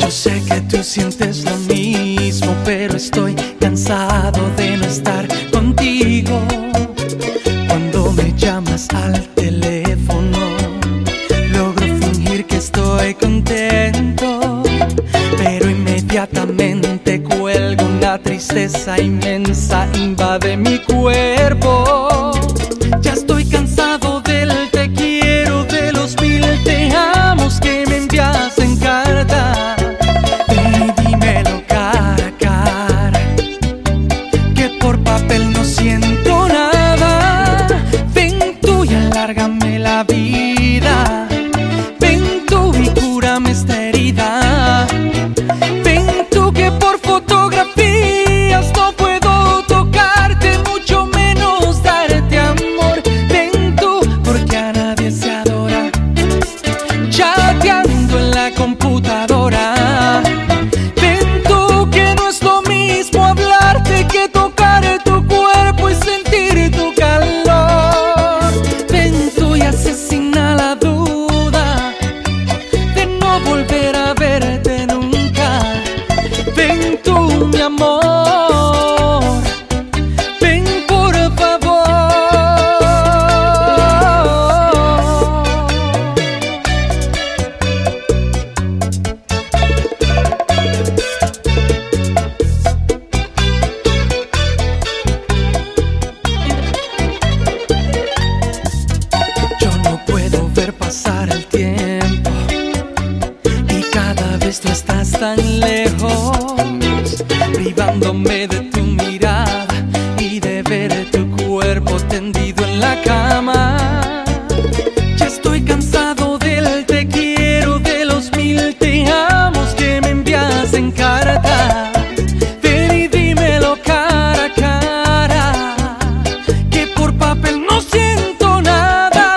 Yo sé que tú sientes lo mismo, pero estoy cansado de no estar contigo. Cuando me llamas al teléfono, logro fingir que estoy contento, pero inmediatamente cuelgo una tristeza inmensa invade mi cuerpo. vida. Ven tú y cúrame esta herida. Ven tú que por fotografías no puedo tocarte, mucho menos darte amor. Ven tú porque a nadie se adora. Chateando en la compañía. Pues tú estás tan lejos, privándome de tu mirada y de ver tu cuerpo tendido en la cama. Ya estoy cansado del te quiero, de los mil te amos que me envías en carta. Ven y dímelo cara a cara, que por papel no siento nada.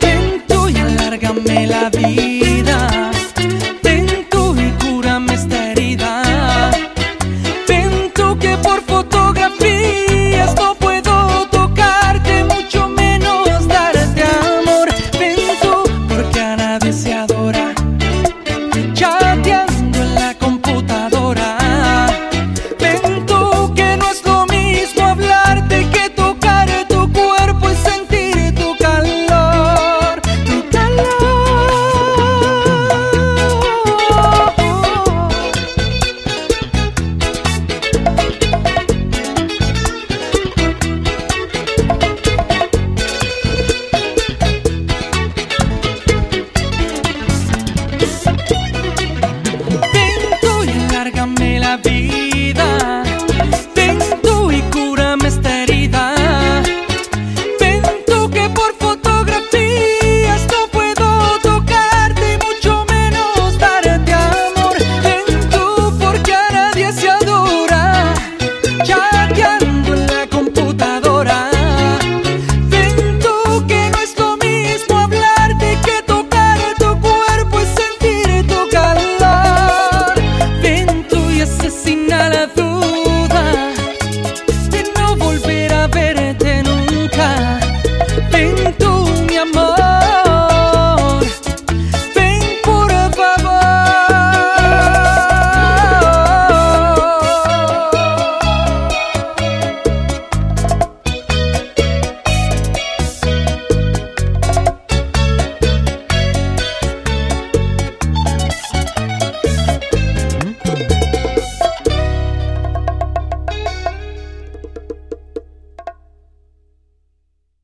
Ven y alárgame la vida.